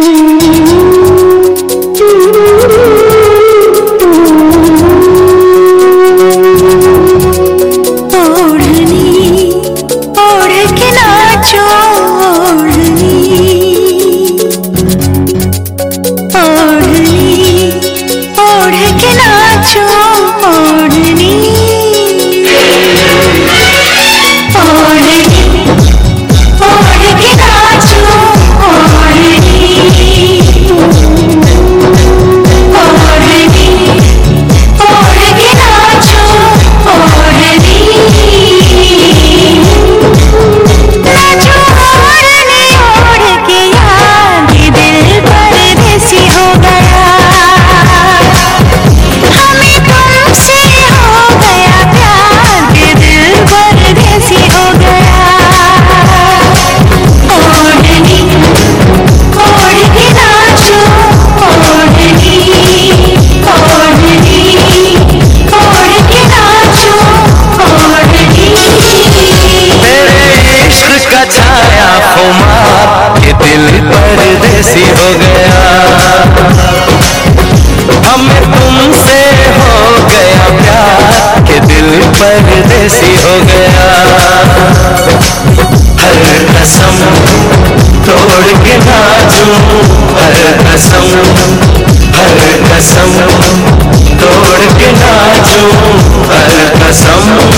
you. परदेसी हो गया। हर कसम तोड़ के नाचू। हर कसम हर कसम तोड़ के नाचू। हर कसम